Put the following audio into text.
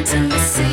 To the sea.